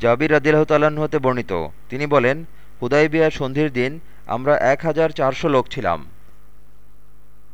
জাবির রাদিল্লাহতাল্লাহ্ন হতে বর্ণিত। তিনি বলেন হুদাইবিয়া সন্ধির দিন আমরা এক হাজার চারশো লোক ছিলাম।